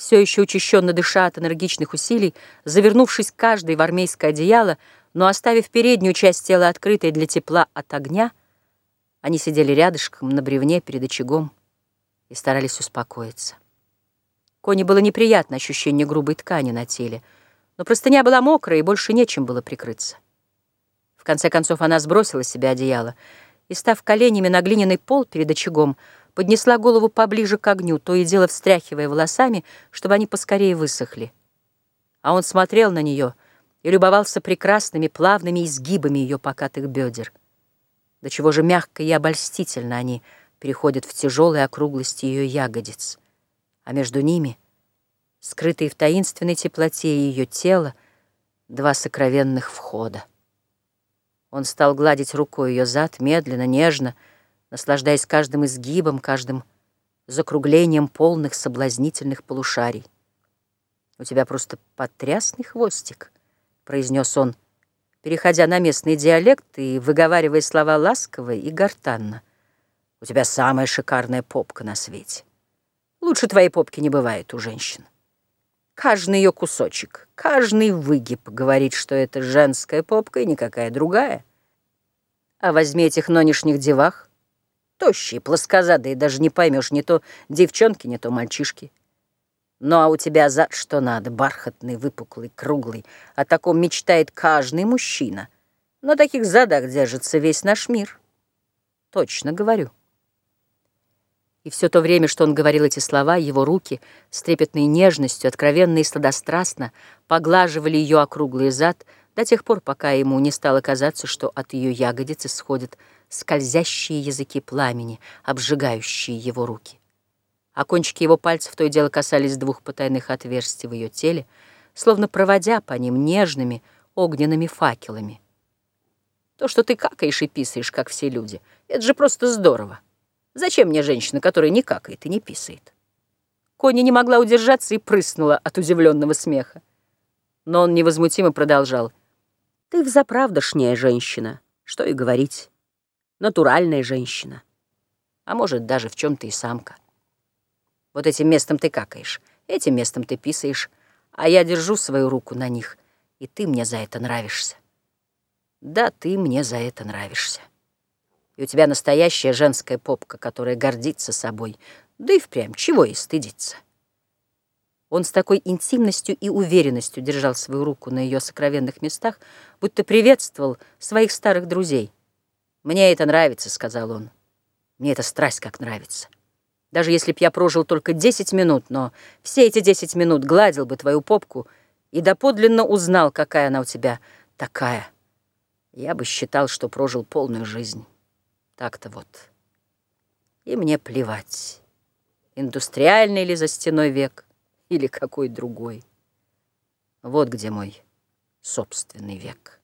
все еще учащенно дыша от энергичных усилий, завернувшись каждый в армейское одеяло, но оставив переднюю часть тела открытой для тепла от огня, они сидели рядышком на бревне перед очагом и старались успокоиться. Коне было неприятно ощущение грубой ткани на теле, но простыня была мокрая, и больше нечем было прикрыться. В конце концов она сбросила с себя одеяло и, став коленями на глиняный пол перед очагом, поднесла голову поближе к огню, то и дело встряхивая волосами, чтобы они поскорее высохли. А он смотрел на нее и любовался прекрасными плавными изгибами ее покатых бедер. До чего же мягко и обольстительно они переходят в тяжелые округлости ее ягодиц, а между ними, скрытые в таинственной теплоте ее тела, два сокровенных входа. Он стал гладить рукой ее зад, медленно, нежно, наслаждаясь каждым изгибом, каждым закруглением полных соблазнительных полушарий. «У тебя просто потрясный хвостик», — произнес он, переходя на местный диалект и выговаривая слова ласково и гортанно. «У тебя самая шикарная попка на свете. Лучше твоей попки не бывает у женщин. Каждый ее кусочек, каждый выгиб говорит, что это женская попка и никакая другая. А возьми этих нынешних девах, Тощие, плоскозадые, даже не поймешь, не то девчонки, не то мальчишки. Ну а у тебя зад что надо, бархатный, выпуклый, круглый. О таком мечтает каждый мужчина. На таких задах держится весь наш мир. Точно говорю. И все то время, что он говорил эти слова, его руки с трепетной нежностью, откровенно и сладострастно поглаживали ее округлый зад до тех пор, пока ему не стало казаться, что от ее ягодицы сходит скользящие языки пламени, обжигающие его руки. А кончики его пальцев то и дело касались двух потайных отверстий в ее теле, словно проводя по ним нежными огненными факелами. То, что ты какаешь и писаешь, как все люди, это же просто здорово. Зачем мне женщина, которая не какает и не писает? Кони не могла удержаться и прыснула от удивленного смеха. Но он невозмутимо продолжал. «Ты взаправдошняя женщина, что и говорить натуральная женщина. А может, даже в чем-то и самка. Вот этим местом ты какаешь, этим местом ты писаешь, а я держу свою руку на них, и ты мне за это нравишься. Да, ты мне за это нравишься. И у тебя настоящая женская попка, которая гордится собой, да и впрямь, чего и стыдиться. Он с такой интимностью и уверенностью держал свою руку на ее сокровенных местах, будто приветствовал своих старых друзей — «Мне это нравится», — сказал он. «Мне эта страсть как нравится. Даже если б я прожил только десять минут, но все эти десять минут гладил бы твою попку и доподлинно узнал, какая она у тебя такая, я бы считал, что прожил полную жизнь. Так-то вот. И мне плевать, индустриальный ли за стеной век или какой другой. Вот где мой собственный век».